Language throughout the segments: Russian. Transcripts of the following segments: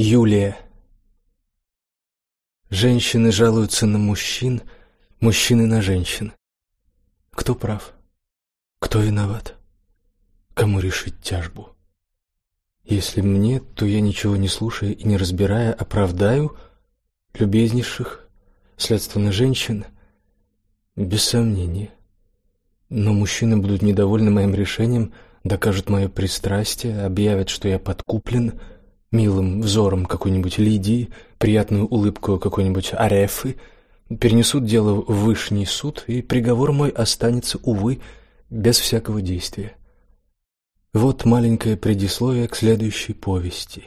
Юлия. Женщины жалуются на мужчин, мужчины на женщин. Кто прав? Кто виноват? Кому решить тяжбу? Если мне, то я ничего не слушая и не разбирая оправдаю любезнейших, следственно женщин, без сомнения. Но мужчины будут недовольны моим решением, докажут мое пристрастие, объявят, что я подкуплен милым взором какой-нибудь Лидии, приятную улыбку какой-нибудь Арефы, перенесут дело в высший суд, и приговор мой останется, увы, без всякого действия. Вот маленькое предисловие к следующей повести.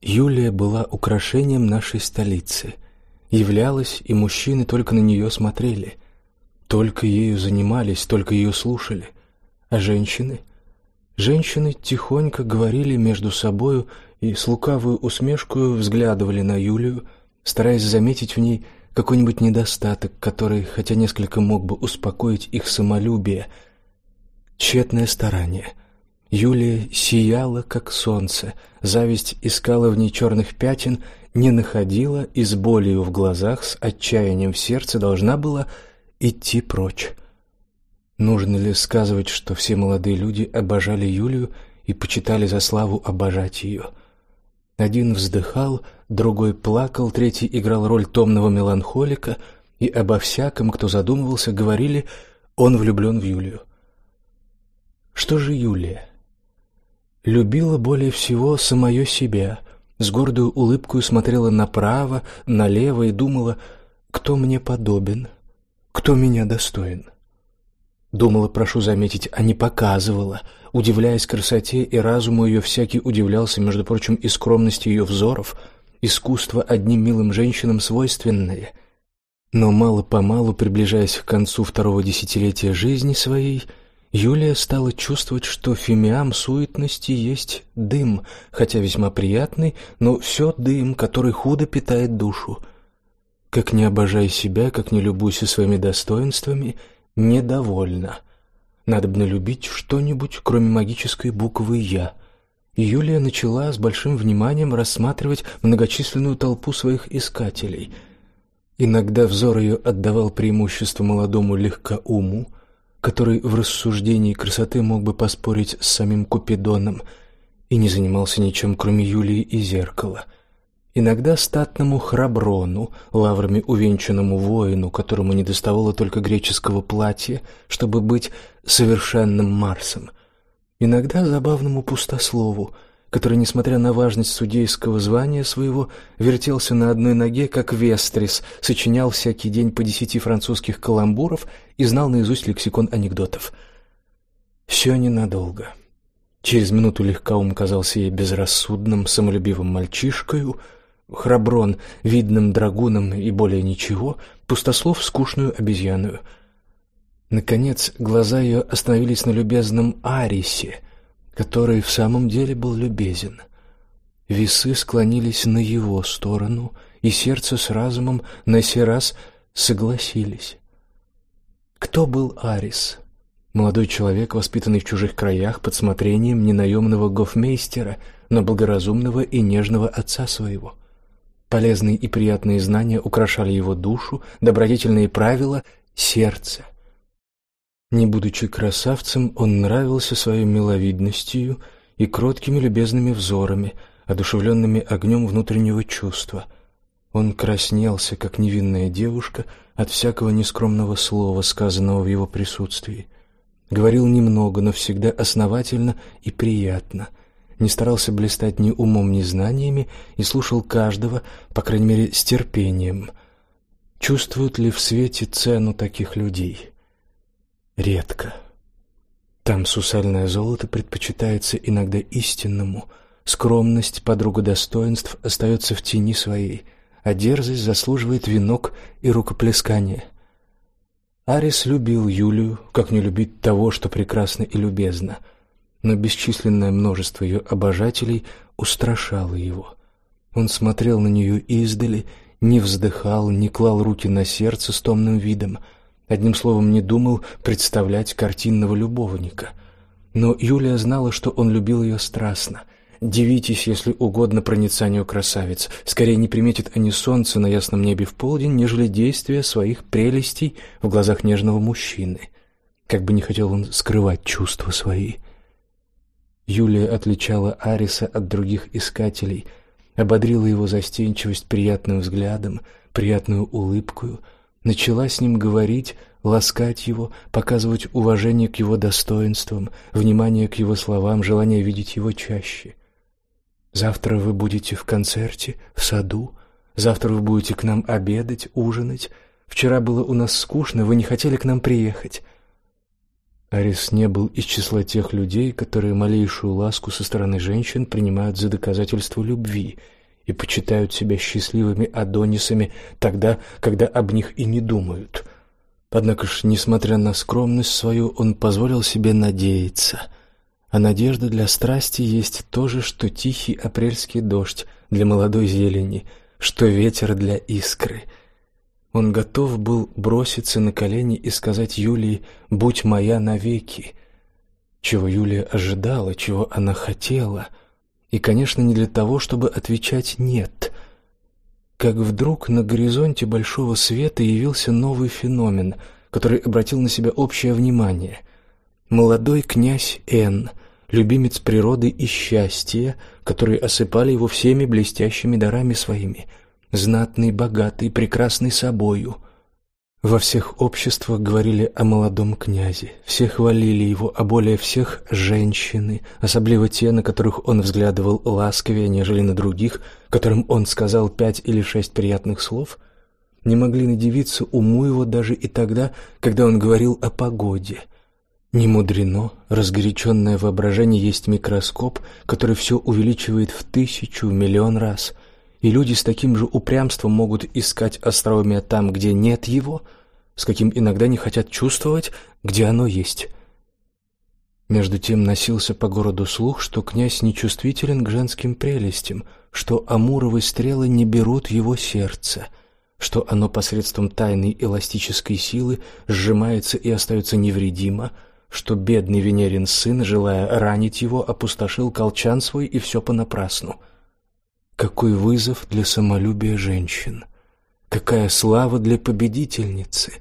Юлия была украшением нашей столицы, являлась, и мужчины только на нее смотрели, только ею занимались, только ее слушали, а женщины — Женщины тихонько говорили между собою и с лукавой усмешкой взглядывали на Юлию, стараясь заметить в ней какой-нибудь недостаток, который, хотя несколько мог бы успокоить их самолюбие. Тщетное старание. Юлия сияла, как солнце, зависть искала в ней черных пятен, не находила и с болью в глазах, с отчаянием в сердце должна была идти прочь. Нужно ли сказывать, что все молодые люди обожали Юлию и почитали за славу обожать ее? Один вздыхал, другой плакал, третий играл роль томного меланхолика, и обо всяком, кто задумывался, говорили: он влюблен в Юлию. Что же Юлия? Любила более всего самое себя, с гордой улыбкой смотрела направо, налево и думала: кто мне подобен, кто меня достоин. Думала, прошу заметить, а не показывала, удивляясь красоте и разуму ее всякий удивлялся, между прочим, и скромности ее взоров, искусство одним милым женщинам свойственное. Но мало-помалу, приближаясь к концу второго десятилетия жизни своей, Юлия стала чувствовать, что фимиам суетности есть дым, хотя весьма приятный, но все дым, который худо питает душу. Как не обожай себя, как не любуйся своими достоинствами — недовольна. Надо бы любить что-нибудь, кроме магической буквы «Я». Юлия начала с большим вниманием рассматривать многочисленную толпу своих искателей. Иногда взор ее отдавал преимущество молодому легкоуму, который в рассуждении красоты мог бы поспорить с самим Купидоном, и не занимался ничем, кроме Юлии и зеркала — Иногда статному храброну, лаврами увенчанному воину, которому недоставало только греческого платья, чтобы быть совершенным Марсом. Иногда забавному пустослову, который, несмотря на важность судейского звания своего, вертелся на одной ноге, как вестрис, сочинял всякий день по десяти французских каламбуров и знал наизусть лексикон анекдотов. Все ненадолго. Через минуту легкоум казался ей безрассудным, самолюбивым мальчишкою — Храброн видным драгуном и более ничего, пустослов скучную обезьяную. Наконец, глаза ее остановились на любезном Арисе, который в самом деле был любезен. Весы склонились на его сторону, и сердце с разумом на сей раз согласились. Кто был Арис? Молодой человек, воспитанный в чужих краях под смотрением ненаемного гофмейстера, но благоразумного и нежного отца своего. Полезные и приятные знания украшали его душу, добродетельные правила — сердце. Не будучи красавцем, он нравился своей миловидностью и кроткими любезными взорами, одушевленными огнем внутреннего чувства. Он краснелся, как невинная девушка, от всякого нескромного слова, сказанного в его присутствии. Говорил немного, но всегда основательно и приятно — не старался блистать ни умом, ни знаниями и слушал каждого, по крайней мере, с терпением. Чувствуют ли в свете цену таких людей? Редко. Там сусальное золото предпочитается иногда истинному, скромность, подруга достоинств, остается в тени своей, а дерзость заслуживает венок и рукоплескания. Арис любил Юлию, как не любить того, что прекрасно и любезно — но бесчисленное множество ее обожателей устрашало его. Он смотрел на нее издали, не вздыхал, не клал руки на сердце с томным видом, одним словом, не думал представлять картинного любовника. Но Юлия знала, что он любил ее страстно, Дивитесь, если угодно, проницанию красавиц. Скорее не приметит они солнце на ясном небе в полдень, нежели действия своих прелестей в глазах нежного мужчины. Как бы не хотел он скрывать чувства свои. Юлия отличала Ариса от других искателей, ободрила его застенчивость приятным взглядом, приятную улыбкою, начала с ним говорить, ласкать его, показывать уважение к его достоинствам, внимание к его словам, желание видеть его чаще. Завтра вы будете в концерте, в саду. Завтра вы будете к нам обедать, ужинать. Вчера было у нас скучно, вы не хотели к нам приехать. Арис не был из числа тех людей, которые малейшую ласку со стороны женщин принимают за доказательство любви и почитают себя счастливыми адонисами тогда, когда об них и не думают. Однако ж, несмотря на скромность свою, он позволил себе надеяться — а надежда для страсти есть то же, что тихий апрельский дождь для молодой зелени, что ветер для искры. Он готов был броситься на колени и сказать Юлии: "Будь моя навеки". Чего Юлия ожидала, чего она хотела, и, конечно, не для того, чтобы отвечать нет. Как вдруг на горизонте большого света явился новый феномен, который обратил на себя общее внимание. Молодой князь Н любимец природы и счастья, которые осыпали его всеми блестящими дарами своими, знатный, богатый, прекрасный собою. Во всех обществах говорили о молодом князе, все хвалили его, а более всех женщины, особенно те, на которых он взглядывал ласковее, нежели на других, которым он сказал пять или шесть приятных слов, не могли надивиться уму его даже и тогда, когда он говорил о погоде — не мудрено, разгоряченное воображение есть микроскоп, который все увеличивает в тысячу, в миллион раз, и люди с таким же упрямством могут искать остроумие там, где нет его, с каким иногда не хотят чувствовать, где оно есть. Между тем носился по городу слух, что князь нечувствителен к женским прелестям, что амуровые стрелы не берут его сердце, что оно посредством тайной эластической силы сжимается и остается невредимо — что бедный Венерин сын, желая ранить его, опустошил колчан свой и все понапрасну. Какой вызов для самолюбия женщин! Какая слава для победительницы!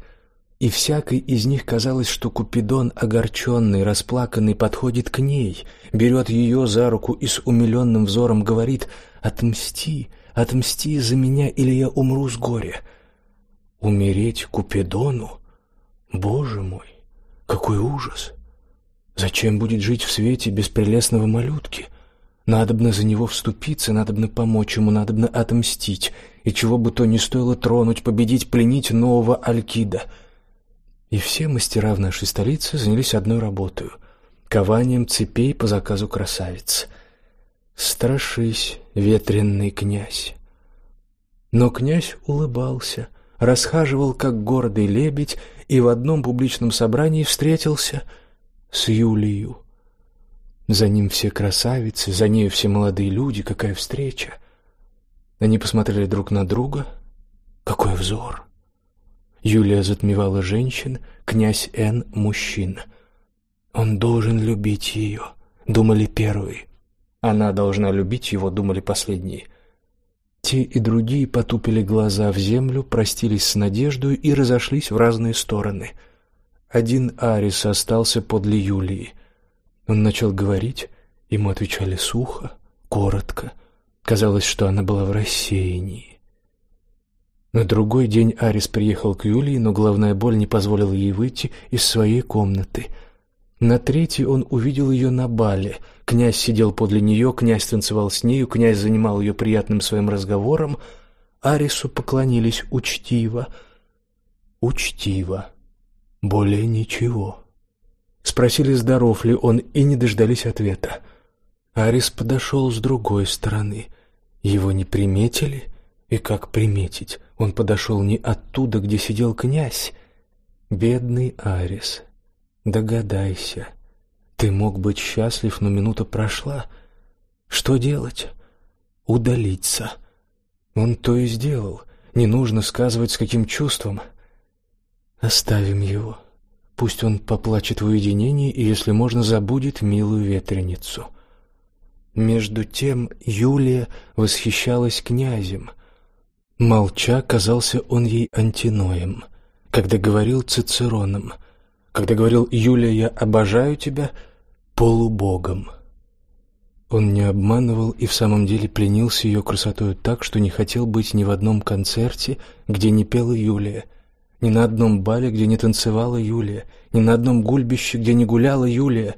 И всякой из них казалось, что Купидон, огорченный, расплаканный, подходит к ней, берет ее за руку и с умиленным взором говорит «Отмсти, отмсти за меня, или я умру с горя». Умереть Купидону? Боже мой! Какой ужас! Зачем будет жить в свете без прелестного малютки? Надобно за него вступиться, надобно помочь ему, надобно отомстить, и чего бы то ни стоило тронуть, победить, пленить нового Алькида. И все мастера в нашей столице занялись одной работой — кованием цепей по заказу красавиц. Страшись, ветренный князь. Но князь улыбался, расхаживал как гордый лебедь и в одном публичном собрании встретился с Юлией. За ним все красавицы, за нею все молодые люди, какая встреча. Они посмотрели друг на друга. Какой взор! Юлия затмевала женщин, князь Н мужчин. Он должен любить ее, думали первые. Она должна любить его, думали последние. Те и другие потупили глаза в землю, простились с надеждой и разошлись в разные стороны. Один Арис остался подле Юлии. Он начал говорить, ему отвечали сухо, коротко. Казалось, что она была в рассеянии. На другой день Арис приехал к Юлии, но головная боль не позволила ей выйти из своей комнаты — на третий он увидел ее на бале. Князь сидел подле нее, князь танцевал с нею, князь занимал ее приятным своим разговором. Арису поклонились учтиво. Учтиво. Более ничего. Спросили, здоров ли он, и не дождались ответа. Арис подошел с другой стороны. Его не приметили, и как приметить? Он подошел не оттуда, где сидел князь. Бедный Арис. Догадайся. Ты мог быть счастлив, но минута прошла. Что делать? Удалиться. Он то и сделал. Не нужно сказывать, с каким чувством. Оставим его. Пусть он поплачет в уединении и, если можно, забудет милую ветреницу. Между тем Юлия восхищалась князем. Молча казался он ей антиноем, когда говорил Цицероном, когда говорил «Юлия, я обожаю тебя» полубогом. Он не обманывал и в самом деле пленился ее красотой так, что не хотел быть ни в одном концерте, где не пела Юлия, ни на одном бале, где не танцевала Юлия, ни на одном гульбище, где не гуляла Юлия.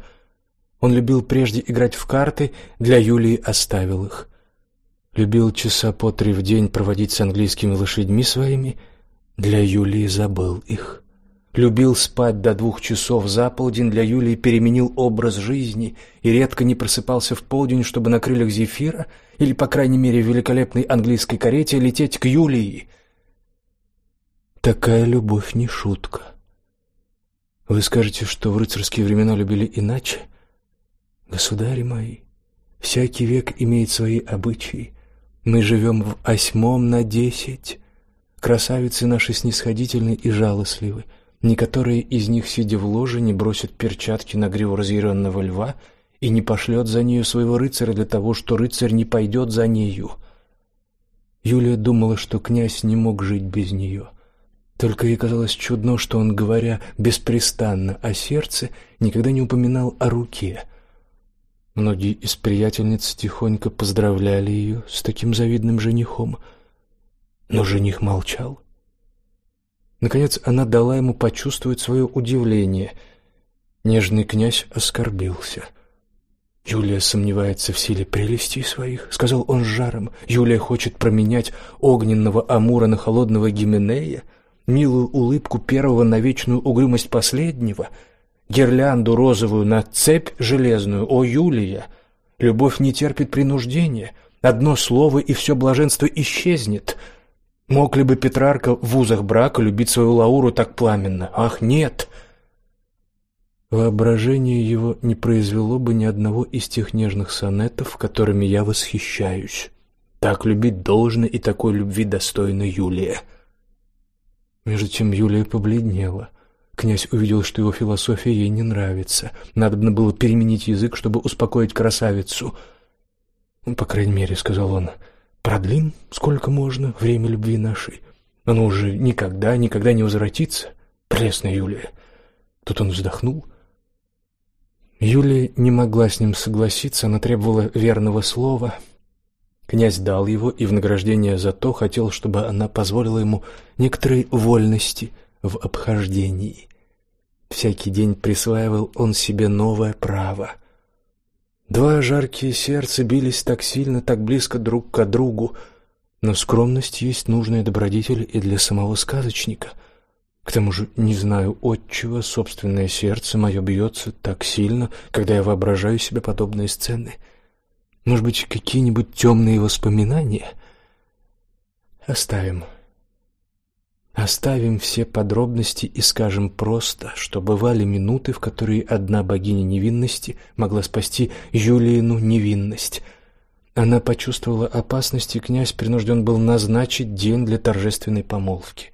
Он любил прежде играть в карты, для Юлии оставил их. Любил часа по три в день проводить с английскими лошадьми своими, для Юлии забыл их любил спать до двух часов за полдень, для Юлии переменил образ жизни и редко не просыпался в полдень, чтобы на крыльях зефира или, по крайней мере, в великолепной английской карете лететь к Юлии. Такая любовь не шутка. Вы скажете, что в рыцарские времена любили иначе? Государи мои, всякий век имеет свои обычаи. Мы живем в осьмом на десять. Красавицы наши снисходительны и жалостливы. Некоторые из них, сидя в ложе, не бросят перчатки на гриву разъяренного льва и не пошлет за нею своего рыцаря для того, что рыцарь не пойдет за нею. Юлия думала, что князь не мог жить без нее. Только ей казалось чудно, что он, говоря беспрестанно о сердце, никогда не упоминал о руке. Многие из приятельниц тихонько поздравляли ее с таким завидным женихом, но жених молчал. Наконец она дала ему почувствовать свое удивление. Нежный князь оскорбился. Юлия сомневается в силе прелестей своих, сказал он с жаром. Юлия хочет променять огненного Амура на холодного Гименея, милую улыбку первого на вечную угрюмость последнего, гирлянду розовую на цепь железную. О, Юлия, любовь не терпит принуждения. Одно слово и все блаженство исчезнет. Мог ли бы Петрарка в узах брака любить свою Лауру так пламенно? Ах, нет! Воображение его не произвело бы ни одного из тех нежных сонетов, которыми я восхищаюсь. Так любить должно и такой любви достойна Юлия. Между тем Юлия побледнела. Князь увидел, что его философия ей не нравится. Надобно было переменить язык, чтобы успокоить красавицу. «По крайней мере», — сказал он, — Продлим сколько можно время любви нашей. Оно уже никогда, никогда не возвратится. Пресная Юлия. Тут он вздохнул. Юлия не могла с ним согласиться, она требовала верного слова. Князь дал его и в награждение за то хотел, чтобы она позволила ему некоторые вольности в обхождении. Всякий день присваивал он себе новое право. Два жаркие сердца бились так сильно, так близко друг к другу, но скромность есть нужная добродетель и для самого сказочника. К тому же, не знаю отчего собственное сердце мое бьется так сильно, когда я воображаю себе подобные сцены. Может быть, какие-нибудь темные воспоминания? Оставим. Оставим все подробности и скажем просто, что бывали минуты, в которые одна богиня невинности могла спасти Юлиину невинность. Она почувствовала опасность, и князь принужден был назначить день для торжественной помолвки.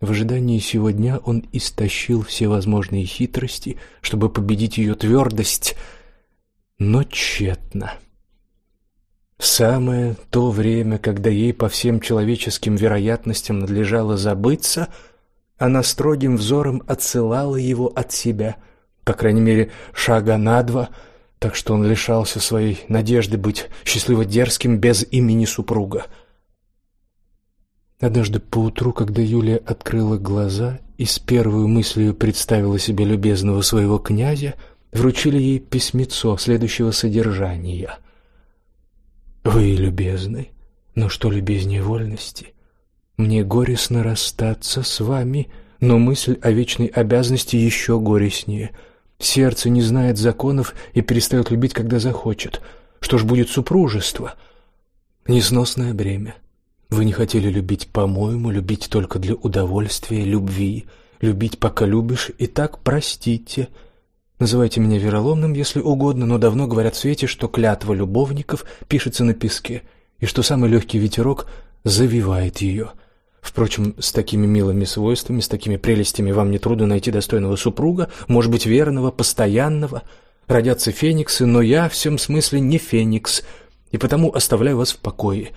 В ожидании сего дня он истощил все возможные хитрости, чтобы победить ее твердость, но тщетно. Самое то время, когда ей по всем человеческим вероятностям надлежало забыться, она строгим взором отсылала его от себя, по крайней мере, шага на два, так что он лишался своей надежды быть счастливо дерзким без имени супруга. Однажды поутру, когда Юлия открыла глаза и с первой мыслью представила себе любезного своего князя, вручили ей письмецо следующего содержания — вы любезны, но что любезнее вольности? Мне горестно расстаться с вами, но мысль о вечной обязанности еще горестнее. Сердце не знает законов и перестает любить, когда захочет. Что ж будет супружество? Несносное бремя. Вы не хотели любить, по-моему, любить только для удовольствия, любви, любить, пока любишь, и так простите — Называйте меня вероломным, если угодно, но давно говорят в свете, что клятва любовников пишется на песке, и что самый легкий ветерок завивает ее. Впрочем, с такими милыми свойствами, с такими прелестями вам не трудно найти достойного супруга, может быть, верного, постоянного. родятся фениксы, но я в всем смысле не феникс, и потому оставляю вас в покое.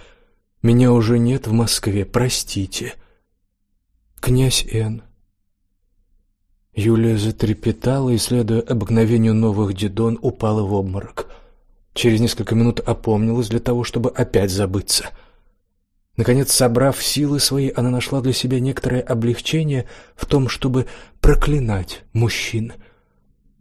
Меня уже нет в Москве, простите. Князь Н. Юлия затрепетала и, следуя обыкновению новых дедон, упала в обморок. Через несколько минут опомнилась для того, чтобы опять забыться. Наконец, собрав силы свои, она нашла для себя некоторое облегчение в том, чтобы проклинать мужчин.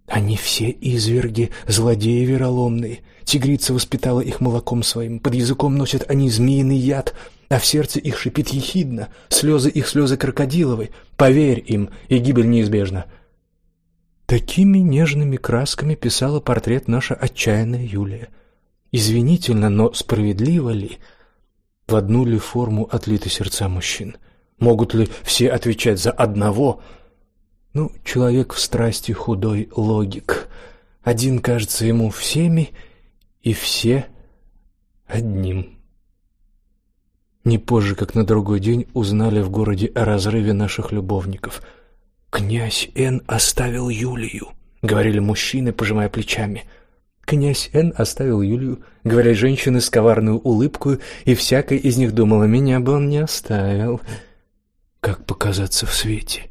Они все изверги, злодеи вероломные. Тигрица воспитала их молоком своим, под языком носят они змеиный яд, а в сердце их шипит ехидно, слезы их слезы крокодиловой. Поверь им, и гибель неизбежна. Такими нежными красками писала портрет наша отчаянная Юлия. Извинительно, но справедливо ли? В одну ли форму отлиты сердца мужчин? Могут ли все отвечать за одного? Ну, человек в страсти худой логик. Один кажется ему всеми, и все одним. Не позже, как на другой день, узнали в городе о разрыве наших любовников — «Князь Н оставил Юлию», — говорили мужчины, пожимая плечами. «Князь Н оставил Юлию», — говорили женщины с коварной улыбкой, и всякая из них думала, «меня бы он не оставил». Как показаться в свете?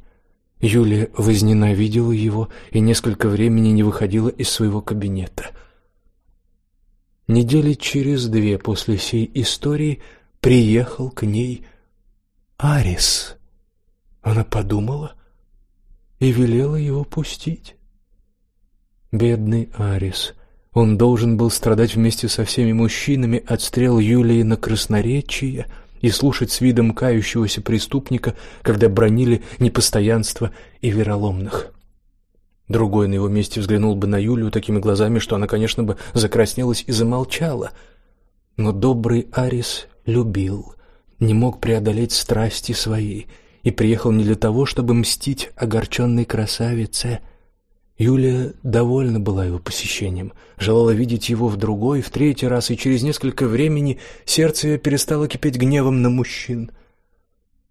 Юлия возненавидела его и несколько времени не выходила из своего кабинета. Недели через две после сей истории приехал к ней Арис. Она подумала, и велела его пустить. Бедный Арис. Он должен был страдать вместе со всеми мужчинами от стрел Юлии на красноречие и слушать с видом кающегося преступника, когда бронили непостоянство и вероломных. Другой на его месте взглянул бы на Юлию такими глазами, что она, конечно, бы закраснелась и замолчала. Но добрый Арис любил, не мог преодолеть страсти свои — и приехал не для того, чтобы мстить огорченной красавице. Юлия довольна была его посещением, желала видеть его в другой, в третий раз, и через несколько времени сердце перестало кипеть гневом на мужчин.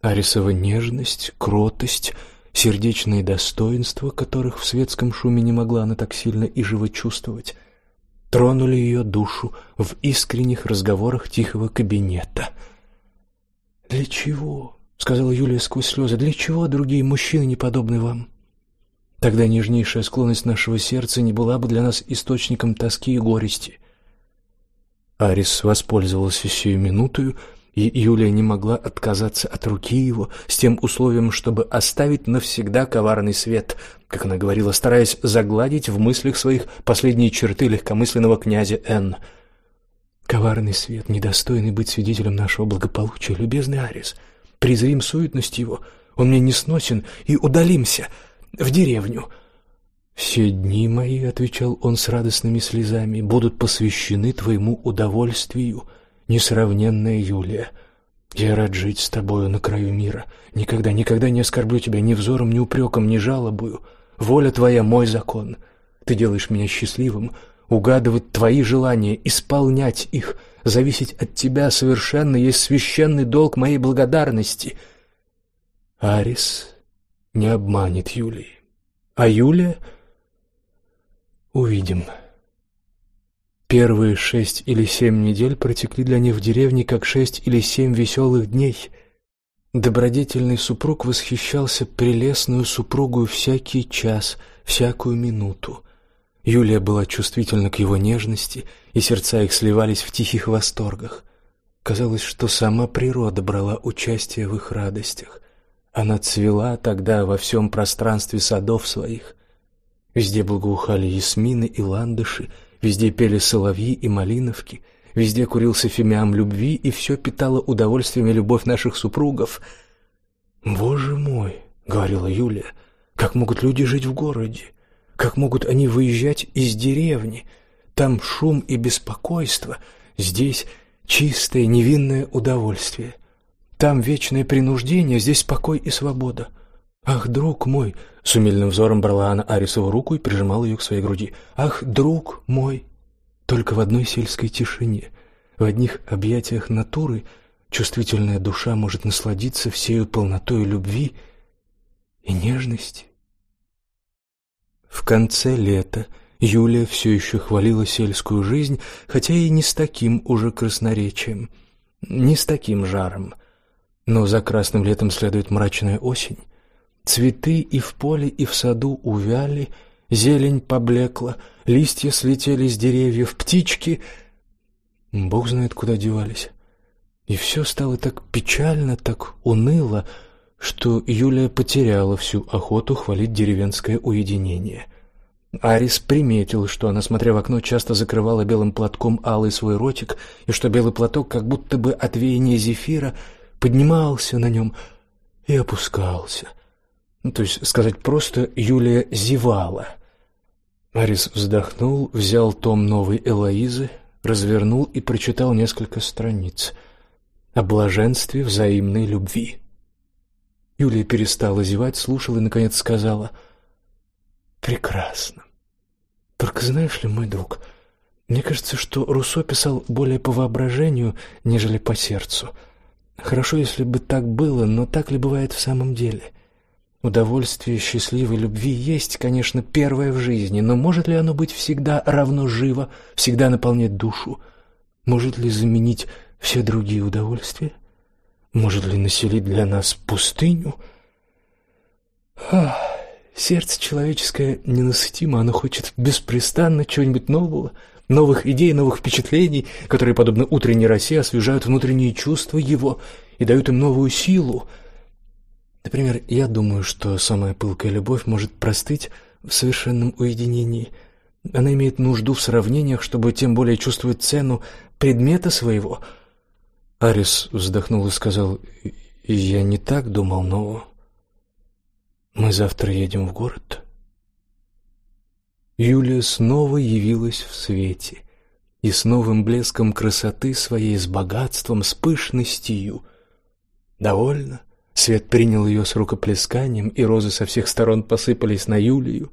Арисова нежность, кротость, сердечные достоинства, которых в светском шуме не могла она так сильно и живо чувствовать, тронули ее душу в искренних разговорах тихого кабинета. Для чего? — сказала Юлия сквозь слезы. «Для чего другие мужчины не подобны вам?» Тогда нежнейшая склонность нашего сердца не была бы для нас источником тоски и горести. Арис воспользовался сию минутою, и Юлия не могла отказаться от руки его с тем условием, чтобы оставить навсегда коварный свет, как она говорила, стараясь загладить в мыслях своих последние черты легкомысленного князя Н. «Коварный свет, недостойный быть свидетелем нашего благополучия, любезный Арис», презрим суетность его, он мне не сносен, и удалимся в деревню». «Все дни мои, — отвечал он с радостными слезами, — будут посвящены твоему удовольствию, несравненная Юлия. Я рад жить с тобою на краю мира. Никогда, никогда не оскорблю тебя ни взором, ни упреком, ни жалобою. Воля твоя — мой закон. Ты делаешь меня счастливым, угадывать твои желания, исполнять их — Зависеть от тебя совершенно есть священный долг моей благодарности. Арис не обманет Юлии. А Юлия? Увидим. Первые шесть или семь недель протекли для них в деревне, как шесть или семь веселых дней. Добродетельный супруг восхищался прелестную супругу всякий час, всякую минуту. Юлия была чувствительна к его нежности, и сердца их сливались в тихих восторгах. Казалось, что сама природа брала участие в их радостях. Она цвела тогда во всем пространстве садов своих. Везде благоухали ясмины и ландыши, везде пели соловьи и малиновки, везде курился фимиам любви, и все питало удовольствием и любовь наших супругов. «Боже мой!» — говорила Юлия. «Как могут люди жить в городе? Как могут они выезжать из деревни? Там шум и беспокойство, здесь чистое невинное удовольствие. Там вечное принуждение, здесь покой и свобода. Ах, друг мой, с умильным взором брала она Арисову руку и прижимала ее к своей груди. Ах, друг мой, только в одной сельской тишине, в одних объятиях натуры чувствительная душа может насладиться всею полнотой любви и нежности. В конце лета Юлия все еще хвалила сельскую жизнь, хотя и не с таким уже красноречием, не с таким жаром. Но за красным летом следует мрачная осень. Цветы и в поле, и в саду увяли, зелень поблекла, листья слетели с деревьев, птички... Бог знает, куда девались. И все стало так печально, так уныло, что Юлия потеряла всю охоту хвалить деревенское уединение. Арис приметил, что она, смотря в окно, часто закрывала белым платком алый свой ротик, и что белый платок, как будто бы от веяния зефира, поднимался на нем и опускался. Ну, то есть, сказать просто, Юлия зевала. Арис вздохнул, взял том новой Элоизы, развернул и прочитал несколько страниц о блаженстве взаимной любви. Юлия перестала зевать, слушала и наконец сказала: "Прекрасно. Только знаешь ли, мой друг, мне кажется, что Руссо писал более по воображению, нежели по сердцу. Хорошо, если бы так было, но так ли бывает в самом деле? Удовольствие счастливой любви есть, конечно, первое в жизни, но может ли оно быть всегда равно живо, всегда наполнять душу? Может ли заменить все другие удовольствия? Может ли населить для нас пустыню? Ах. Сердце человеческое ненасытимо, оно хочет беспрестанно чего-нибудь нового, новых идей, новых впечатлений, которые, подобно утренней росе, освежают внутренние чувства его и дают им новую силу. Например, я думаю, что самая пылкая любовь может простыть в совершенном уединении. Она имеет нужду в сравнениях, чтобы тем более чувствовать цену предмета своего. Арис вздохнул и сказал: "Я не так думал, но мы завтра едем в город. Юлия снова явилась в свете, и с новым блеском красоты своей, с богатством, с пышностью. Довольно. Свет принял ее с рукоплесканием, и розы со всех сторон посыпались на Юлию.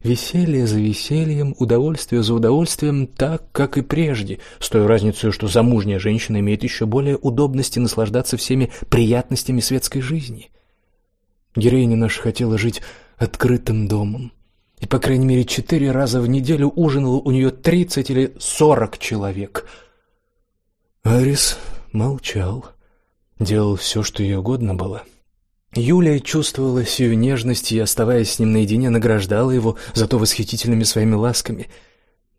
Веселье за весельем, удовольствие за удовольствием, так, как и прежде, с той разницей, что замужняя женщина имеет еще более удобности наслаждаться всеми приятностями светской жизни. Героиня наша хотела жить открытым домом. И, по крайней мере, четыре раза в неделю ужинало у нее тридцать или сорок человек. Арис молчал, делал все, что ей угодно было. Юлия чувствовала сию нежность и, оставаясь с ним наедине, награждала его за то восхитительными своими ласками.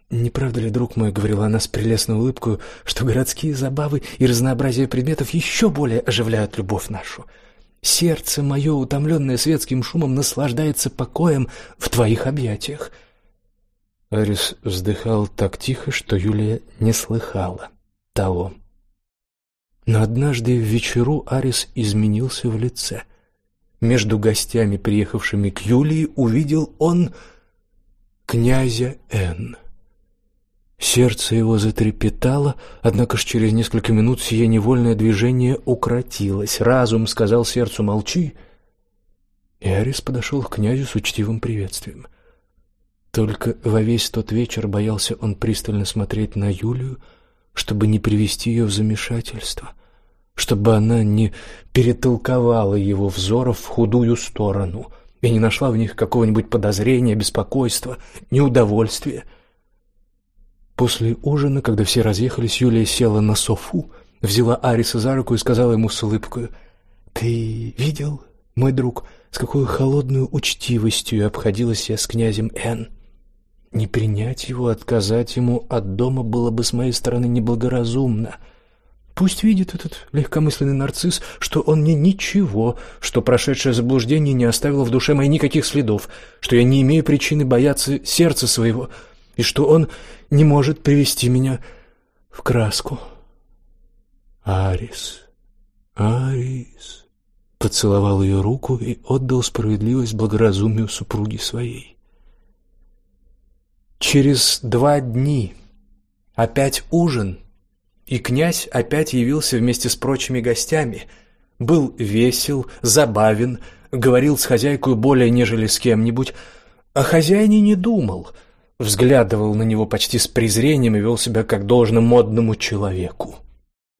«Не правда ли, друг мой, — говорила она с прелестной улыбкой, — что городские забавы и разнообразие предметов еще более оживляют любовь нашу?» Сердце мое, утомленное светским шумом, наслаждается покоем в твоих объятиях. Арис вздыхал так тихо, что Юлия не слыхала того. Но однажды в вечеру Арис изменился в лице. Между гостями, приехавшими к Юлии, увидел он князя Н. Сердце его затрепетало, однако ж через несколько минут сие невольное движение укротилось. Разум сказал сердцу «молчи». И Арис подошел к князю с учтивым приветствием. Только во весь тот вечер боялся он пристально смотреть на Юлию, чтобы не привести ее в замешательство, чтобы она не перетолковала его взоров в худую сторону и не нашла в них какого-нибудь подозрения, беспокойства, неудовольствия — После ужина, когда все разъехались, Юлия села на софу, взяла Ариса за руку и сказала ему с улыбкой: "Ты видел, мой друг, с какой холодной учтивостью обходилась я с князем Н. Не принять его, отказать ему от дома было бы с моей стороны неблагоразумно. Пусть видит этот легкомысленный нарцисс, что он мне ничего, что прошедшее заблуждение не оставило в душе моей никаких следов, что я не имею причины бояться сердца своего, и что он не может привести меня в краску. Арис, Арис, поцеловал ее руку и отдал справедливость благоразумию супруги своей. Через два дни опять ужин, и князь опять явился вместе с прочими гостями. Был весел, забавен, говорил с хозяйкой более нежели с кем-нибудь, о хозяине не думал — взглядывал на него почти с презрением и вел себя как должно модному человеку.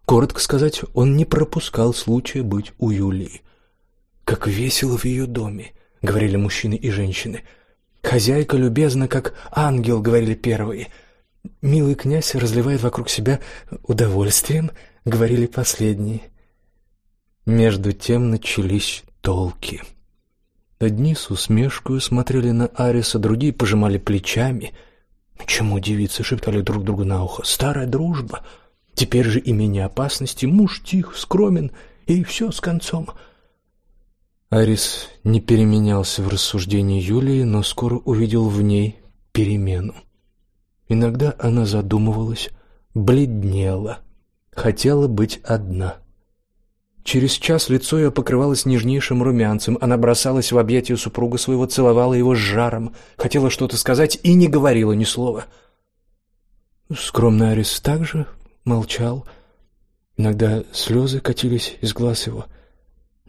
Коротко сказать, он не пропускал случая быть у Юлии. Как весело в ее доме, говорили мужчины и женщины. Хозяйка любезна, как ангел, говорили первые. Милый князь разливает вокруг себя удовольствием, говорили последние. Между тем начались толки. Одни с усмешкой смотрели на Ариса, другие пожимали плечами. Чему девицы шептали друг другу на ухо? Старая дружба. Теперь же имение опасности, муж тих, скромен, и все с концом. Арис не переменялся в рассуждении Юлии, но скоро увидел в ней перемену. Иногда она задумывалась, бледнела, хотела быть одна. Через час лицо ее покрывалось нежнейшим румянцем. Она бросалась в объятия супруга своего, целовала его с жаром, хотела что-то сказать и не говорила ни слова. Скромный Арис также молчал. Иногда слезы катились из глаз его.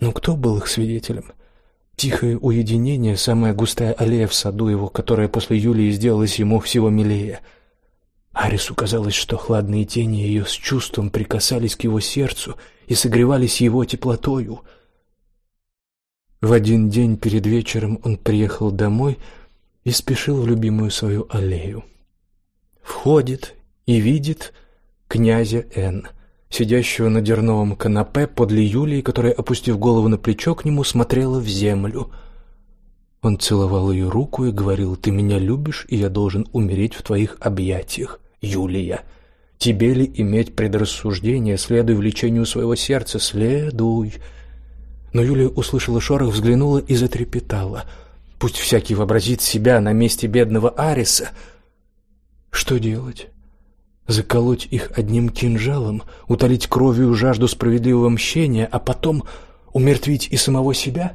Но кто был их свидетелем? Тихое уединение, самая густая аллея в саду его, которая после Юлии сделалась ему всего милее. Арису казалось, что хладные тени ее с чувством прикасались к его сердцу — и согревались его теплотою. В один день перед вечером он приехал домой и спешил в любимую свою аллею. Входит и видит князя Н, сидящего на дерновом канапе подле Юлии, которая, опустив голову на плечо к нему, смотрела в землю. Он целовал ее руку и говорил: "Ты меня любишь, и я должен умереть в твоих объятиях, Юлия". Тебе ли иметь предрассуждение, следуй влечению своего сердца, следуй. Но Юлия услышала шорох, взглянула и затрепетала. Пусть всякий вообразит себя на месте бедного Ариса. Что делать? Заколоть их одним кинжалом, утолить кровью жажду справедливого мщения, а потом умертвить и самого себя?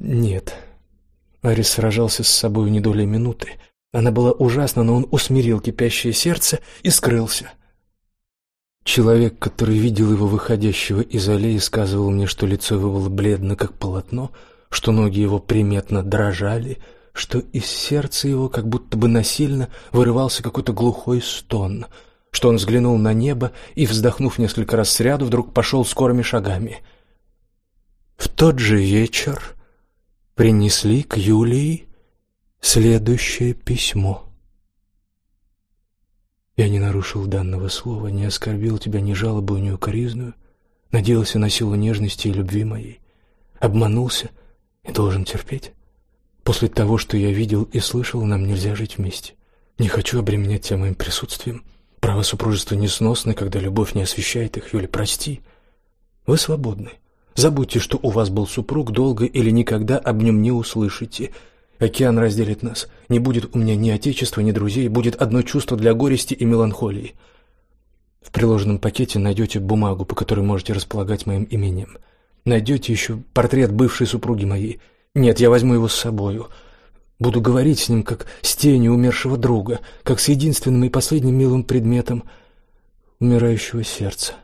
Нет. Арис сражался с собой не долей минуты. Она была ужасна, но он усмирил кипящее сердце и скрылся. Человек, который видел его выходящего из аллеи, сказывал мне, что лицо его было бледно, как полотно, что ноги его приметно дрожали, что из сердца его как будто бы насильно вырывался какой-то глухой стон, что он взглянул на небо и, вздохнув несколько раз сряду, вдруг пошел скорыми шагами. В тот же вечер принесли к Юлии Следующее письмо. Я не нарушил данного слова, не оскорбил тебя ни жалобой, ни укоризную, надеялся на силу нежности и любви моей, обманулся и должен терпеть. После того, что я видел и слышал, нам нельзя жить вместе. Не хочу обременять тебя моим присутствием. Право супружества несносно, когда любовь не освещает их. Юля, прости. Вы свободны. Забудьте, что у вас был супруг, долго или никогда об нем не услышите. Океан разделит нас. Не будет у меня ни отечества, ни друзей, будет одно чувство для горести и меланхолии. В приложенном пакете найдете бумагу, по которой можете располагать моим именем. Найдете еще портрет бывшей супруги моей. Нет, я возьму его с собою. Буду говорить с ним как с тенью умершего друга, как с единственным и последним милым предметом умирающего сердца.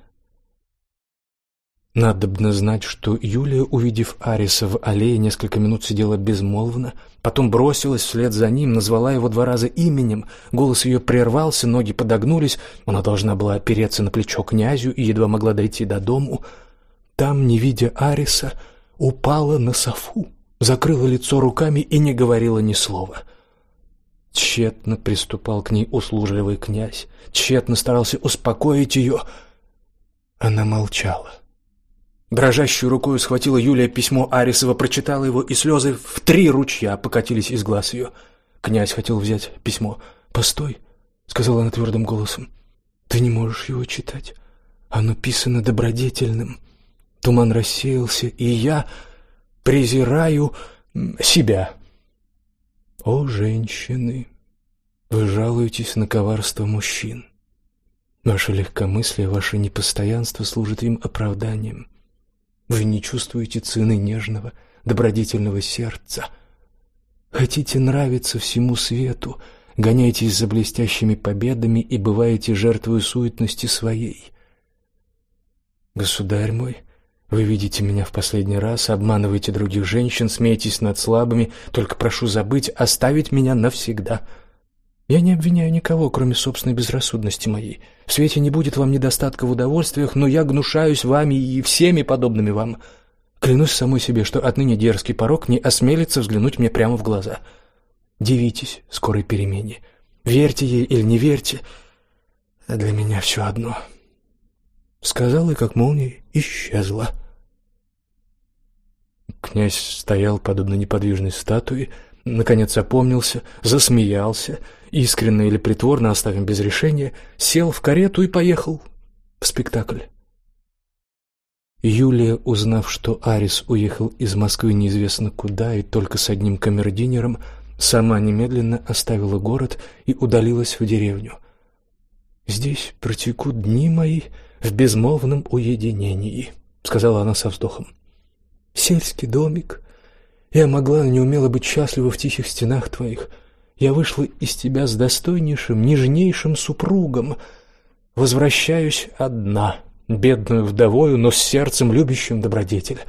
Надобно знать, что Юлия, увидев Ариса в аллее, несколько минут сидела безмолвно, потом бросилась вслед за ним, назвала его два раза именем. Голос ее прервался, ноги подогнулись. Она должна была опереться на плечо князю и едва могла дойти до дому. Там, не видя Ариса, упала на софу, закрыла лицо руками и не говорила ни слова. Тщетно приступал к ней услужливый князь, тщетно старался успокоить ее. Она молчала. Дрожащей рукой схватила Юлия письмо Арисова, прочитала его, и слезы в три ручья покатились из глаз ее. Князь хотел взять письмо. "Постой", сказала она твердым голосом. "Ты не можешь его читать. Оно писано добродетельным. Туман рассеялся, и я презираю себя". О, женщины, вы жалуетесь на коварство мужчин. Ваше легкомыслие, ваше непостоянство служит им оправданием. Вы не чувствуете цены нежного, добродетельного сердца. Хотите нравиться всему свету, гоняетесь за блестящими победами и бываете жертвой суетности своей. Государь мой, вы видите меня в последний раз, обманываете других женщин, смеетесь над слабыми, только прошу забыть, оставить меня навсегда. Я не обвиняю никого, кроме собственной безрассудности моей. В свете не будет вам недостатка в удовольствиях, но я гнушаюсь вами и всеми подобными вам. Клянусь самой себе, что отныне дерзкий порог не осмелится взглянуть мне прямо в глаза. Дивитесь скорой перемене. Верьте ей или не верьте, а для меня все одно. Сказала и как молния исчезла. Князь стоял подобно неподвижной статуе, наконец опомнился, засмеялся, искренне или притворно оставим без решения, сел в карету и поехал в спектакль. Юлия, узнав, что Арис уехал из Москвы неизвестно куда и только с одним камердинером, сама немедленно оставила город и удалилась в деревню. Здесь протекут дни мои в безмолвном уединении, сказала она со вздохом. Сельский домик. Я могла, не умела быть счастлива в тихих стенах твоих. Я вышла из тебя с достойнейшим, нежнейшим супругом. Возвращаюсь одна бедную вдовою, но с сердцем любящим добродетель.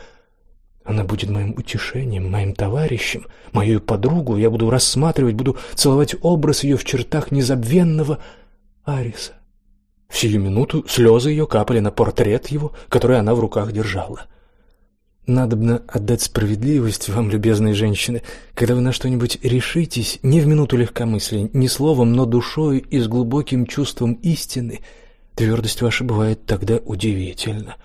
Она будет моим утешением, моим товарищем, мою подругу. Я буду рассматривать, буду целовать образ ее в чертах незабвенного Ариса. В сию минуту слезы ее капали на портрет его, который она в руках держала. Надобно отдать справедливость вам, любезные женщины, когда вы на что-нибудь решитесь, не в минуту легкомыслия, не словом, но душой и с глубоким чувством истины — Твердость ваша бывает тогда удивительна.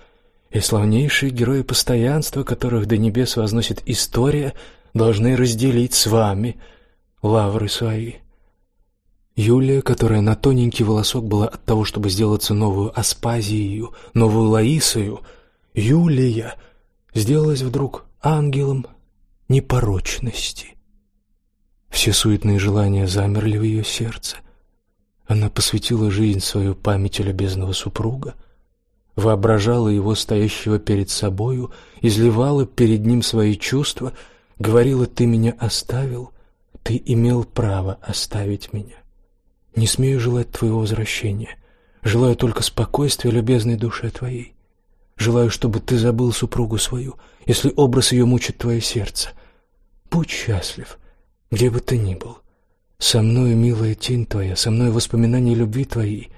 И славнейшие герои постоянства, которых до небес возносит история, должны разделить с вами лавры свои. Юлия, которая на тоненький волосок была от того, чтобы сделаться новую Аспазию, новую Лаисою, Юлия сделалась вдруг ангелом непорочности. Все суетные желания замерли в ее сердце. Она посвятила жизнь свою памяти любезного супруга, воображала его стоящего перед собою, изливала перед ним свои чувства, говорила: "Ты меня оставил, ты имел право оставить меня. Не смею желать твоего возвращения. Желаю только спокойствия любезной душе твоей. Желаю, чтобы ты забыл супругу свою, если образ ее мучит твое сердце. Будь счастлив, где бы ты ни был. Со мной, милая тень твоя, со мной воспоминания любви твоей.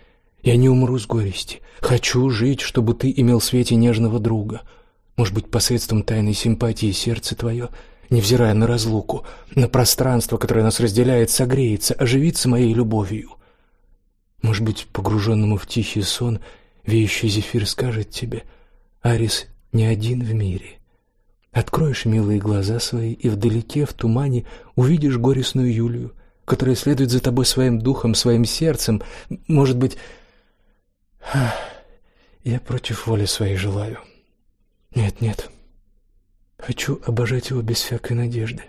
Я не умру с горести. Хочу жить, чтобы ты имел в свете нежного друга. Может быть, посредством тайной симпатии сердце твое, невзирая на разлуку, на пространство, которое нас разделяет, согреется, оживится моей любовью. Может быть, погруженному в тихий сон, веющий зефир скажет тебе: "Арис не один в мире". Откроешь милые глаза свои, и вдалеке в тумане увидишь горестную Юлию, которая следует за тобой своим духом, своим сердцем, может быть, я против воли своей желаю. Нет, нет. Хочу обожать его без всякой надежды.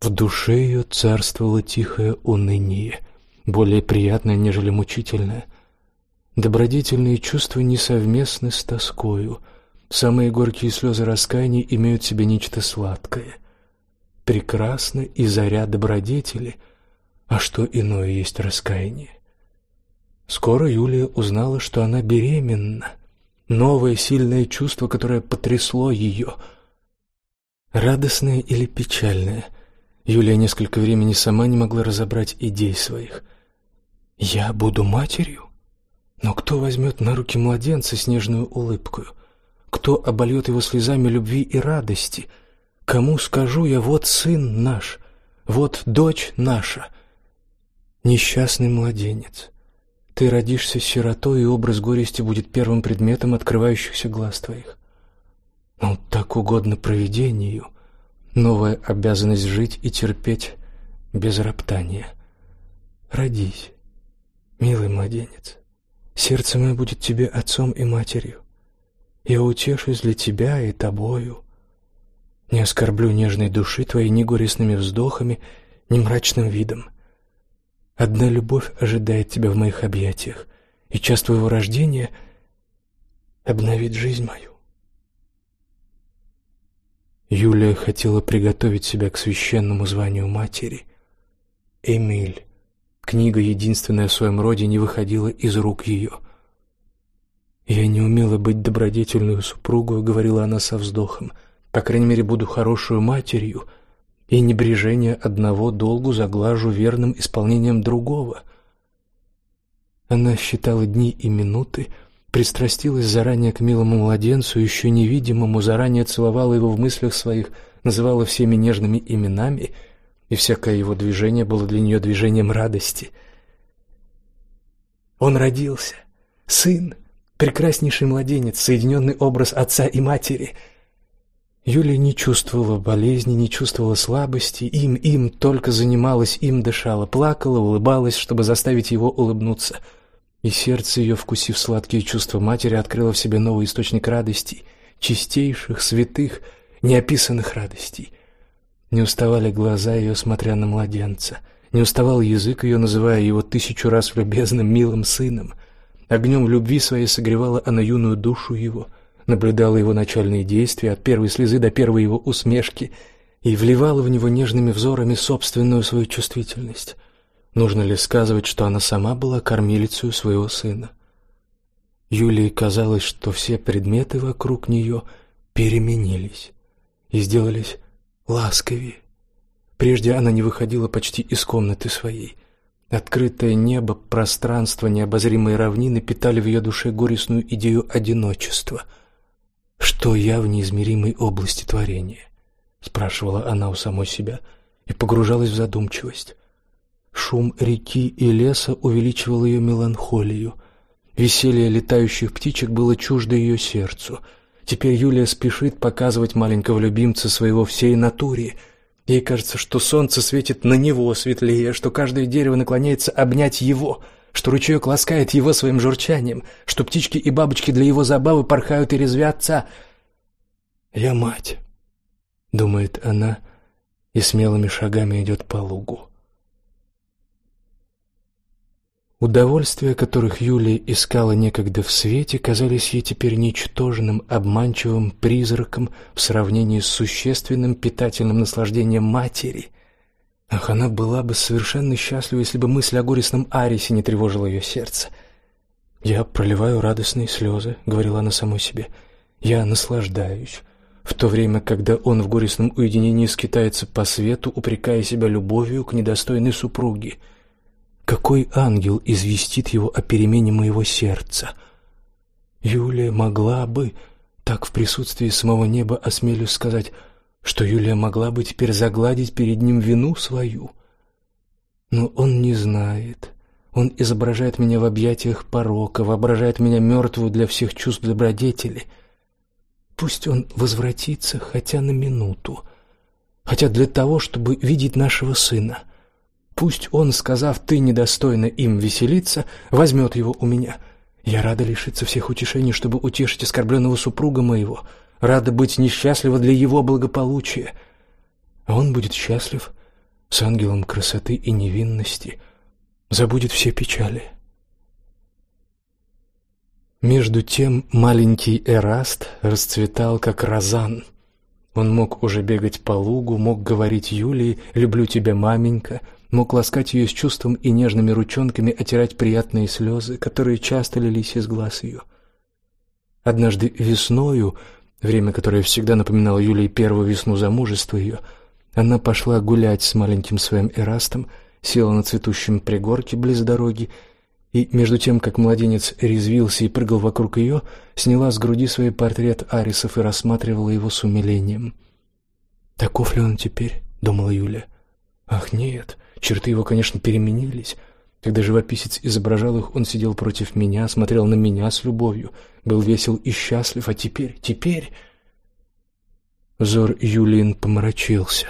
В душе ее царствовало тихое уныние, более приятное, нежели мучительное. Добродетельные чувства не совместны с тоскою. Самые горькие слезы раскаяния имеют в себе нечто сладкое прекрасна и заря добродетели, а что иное есть раскаяние. Скоро Юлия узнала, что она беременна. Новое сильное чувство, которое потрясло ее. Радостное или печальное? Юлия несколько времени сама не могла разобрать идей своих. Я буду матерью? Но кто возьмет на руки младенца с нежной улыбкой? Кто обольет его слезами любви и радости? — Кому скажу я, вот сын наш, вот дочь наша, несчастный младенец. Ты родишься сиротой, и образ горести будет первым предметом открывающихся глаз твоих. Ну, так угодно провидению, новая обязанность жить и терпеть без роптания. Родись, милый младенец. Сердце мое будет тебе отцом и матерью. Я утешусь для тебя и тобою. Не оскорблю нежной души твоей ни горестными вздохами, ни мрачным видом. Одна любовь ожидает тебя в моих объятиях, и час твоего рождения обновит жизнь мою. Юлия хотела приготовить себя к священному званию матери. Эмиль, книга единственная в своем роде, не выходила из рук ее. Я не умела быть добродетельной супругой, говорила она со вздохом. По крайней мере, буду хорошую матерью, и небрежение одного долгу заглажу верным исполнением другого. Она считала дни и минуты, пристрастилась заранее к милому младенцу, еще невидимому, заранее целовала его в мыслях своих, называла всеми нежными именами, и всякое его движение было для нее движением радости. Он родился, сын, прекраснейший младенец, соединенный образ отца и матери. Юлия не чувствовала болезни, не чувствовала слабости, им, им только занималась, им дышала, плакала, улыбалась, чтобы заставить его улыбнуться — и сердце ее, вкусив сладкие чувства матери, открыло в себе новый источник радостей, чистейших, святых, неописанных радостей. Не уставали глаза ее, смотря на младенца, не уставал язык ее, называя его тысячу раз любезным, милым сыном. Огнем любви своей согревала она юную душу его, наблюдала его начальные действия от первой слезы до первой его усмешки и вливала в него нежными взорами собственную свою чувствительность. Нужно ли сказывать, что она сама была кормилицей своего сына? Юлии казалось, что все предметы вокруг нее переменились и сделались ласковее. Прежде она не выходила почти из комнаты своей. Открытое небо, пространство, необозримые равнины питали в ее душе горестную идею одиночества. Что я в неизмеримой области творения? спрашивала она у самой себя и погружалась в задумчивость. Шум реки и леса увеличивал ее меланхолию. Веселье летающих птичек было чуждо ее сердцу. Теперь Юлия спешит показывать маленького любимца своего всей натуре. Ей кажется, что солнце светит на него светлее, что каждое дерево наклоняется обнять его, что ручеек ласкает его своим журчанием, что птички и бабочки для его забавы порхают и резвятся. «Я мать», — думает она, и смелыми шагами идет по лугу. Удовольствия, которых Юлия искала некогда в свете, казались ей теперь ничтожным, обманчивым призраком в сравнении с существенным питательным наслаждением матери. Ах, она была бы совершенно счастлива, если бы мысль о горестном Арисе не тревожила ее сердце. «Я проливаю радостные слезы», — говорила она самой себе. «Я наслаждаюсь» в то время, когда он в горестном уединении скитается по свету, упрекая себя любовью к недостойной супруге. Какой ангел известит его о перемене моего сердца? Юлия могла бы, так в присутствии самого неба осмелюсь сказать, что Юлия могла бы теперь загладить перед ним вину свою. Но он не знает. Он изображает меня в объятиях порока, воображает меня мертвую для всех чувств добродетели. Пусть он возвратится хотя на минуту, хотя для того, чтобы видеть нашего сына — Пусть он, сказав «ты недостойна им веселиться», возьмет его у меня. Я рада лишиться всех утешений, чтобы утешить оскорбленного супруга моего, рада быть несчастлива для его благополучия. А он будет счастлив с ангелом красоты и невинности, забудет все печали. Между тем маленький Эраст расцветал как розан. Он мог уже бегать по лугу, мог говорить Юлии «люблю тебя, маменька», мог ласкать ее с чувством и нежными ручонками отирать приятные слезы, которые часто лились из глаз ее. Однажды весною, время, которое всегда напоминало Юлии первую весну замужества ее, она пошла гулять с маленьким своим Эрастом, села на цветущем пригорке близ дороги и между тем, как младенец резвился и прыгал вокруг ее, сняла с груди свой портрет Арисов и рассматривала его с умилением. Таков ли он теперь, думала Юля. Ах, нет, Черты его, конечно, переменились. Когда живописец изображал их, он сидел против меня, смотрел на меня с любовью, был весел и счастлив, а теперь, теперь Взор Юлин помрачился.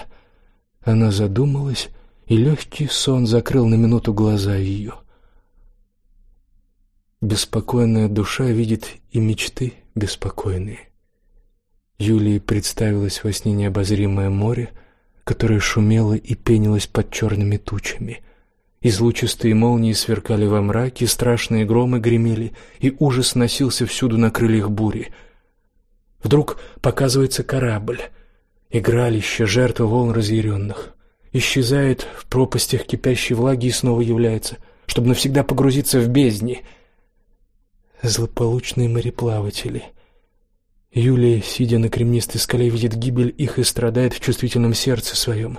Она задумалась, и легкий сон закрыл на минуту глаза ее. Беспокойная душа видит и мечты беспокойные. Юлии представилось во сне необозримое море, которое шумело и пенилось под черными тучами. Излучистые молнии сверкали во мраке, страшные громы гремели, и ужас носился всюду на крыльях бури. Вдруг показывается корабль, игралище, жертва волн разъяренных. Исчезает в пропастях кипящей влаги и снова является, чтобы навсегда погрузиться в бездни. Злополучные мореплаватели — Юлия, сидя на кремнистой скале, видит гибель их и страдает в чувствительном сердце своем.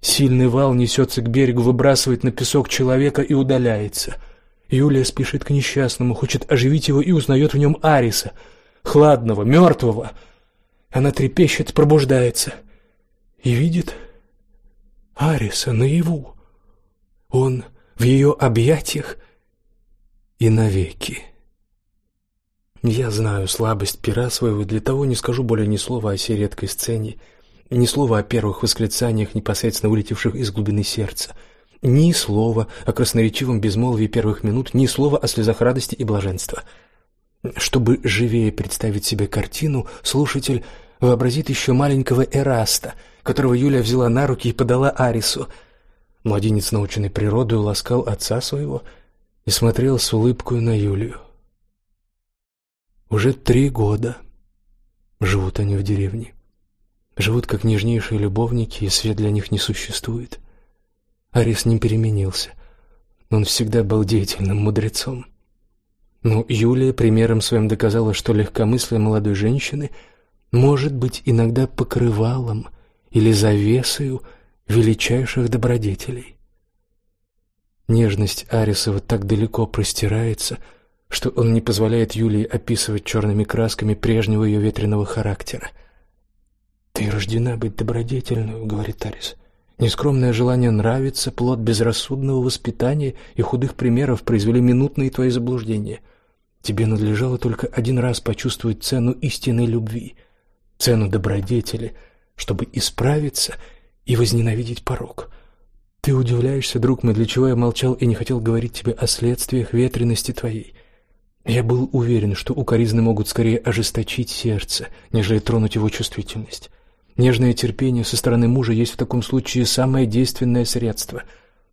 Сильный вал несется к берегу, выбрасывает на песок человека и удаляется. Юлия спешит к несчастному, хочет оживить его и узнает в нем Ариса, хладного, мертвого. Она трепещет, пробуждается и видит Ариса наяву. Он в ее объятиях и навеки. Я знаю слабость пера своего, для того не скажу более ни слова о сей редкой сцене, ни слова о первых восклицаниях, непосредственно вылетевших из глубины сердца, ни слова о красноречивом безмолвии первых минут, ни слова о слезах радости и блаженства. Чтобы живее представить себе картину, слушатель вообразит еще маленького Эраста, которого Юлия взяла на руки и подала Арису. Младенец, наученный природой, ласкал отца своего и смотрел с улыбкой на Юлию. Уже три года живут они в деревне. Живут как нежнейшие любовники, и свет для них не существует. Арис не переменился. Он всегда был деятельным мудрецом. Но Юлия примером своим доказала, что легкомыслие молодой женщины может быть иногда покрывалом или завесою величайших добродетелей. Нежность Арисова так далеко простирается, что он не позволяет Юлии описывать черными красками прежнего ее ветреного характера. «Ты рождена быть добродетельной», — говорит Арис. «Нескромное желание нравиться, плод безрассудного воспитания и худых примеров произвели минутные твои заблуждения. Тебе надлежало только один раз почувствовать цену истинной любви, цену добродетели, чтобы исправиться и возненавидеть порок. Ты удивляешься, друг мой, для чего я молчал и не хотел говорить тебе о следствиях ветрености твоей. Я был уверен, что укоризны могут скорее ожесточить сердце, нежели тронуть его чувствительность. Нежное терпение со стороны мужа есть в таком случае самое действенное средство.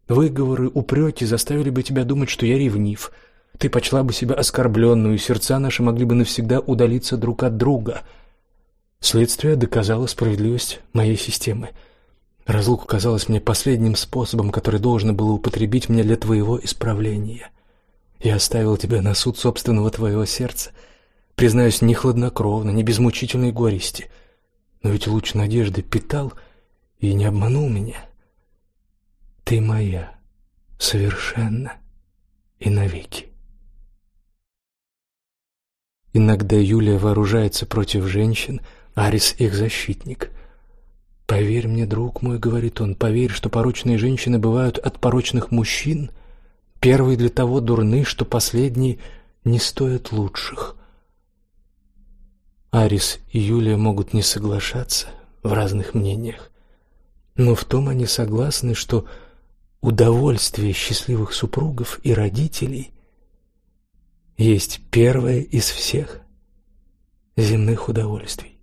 Выговоры, упреки заставили бы тебя думать, что я ревнив. Ты почла бы себя оскорбленную, и сердца наши могли бы навсегда удалиться друг от друга. Следствие доказало справедливость моей системы. Разлука казалась мне последним способом, который должно было употребить мне для твоего исправления. Я оставил тебя на суд собственного твоего сердца, признаюсь, не хладнокровно, не без мучительной горести — но ведь луч надежды питал и не обманул меня. Ты моя, совершенно и навеки. Иногда Юлия вооружается против женщин, Арис их защитник. Поверь мне, друг мой, говорит он, поверь, что порочные женщины бывают от порочных мужчин. Первые для того дурны, что последние не стоят лучших. Арис и Юлия могут не соглашаться в разных мнениях, но в том они согласны, что удовольствие счастливых супругов и родителей есть первое из всех земных удовольствий.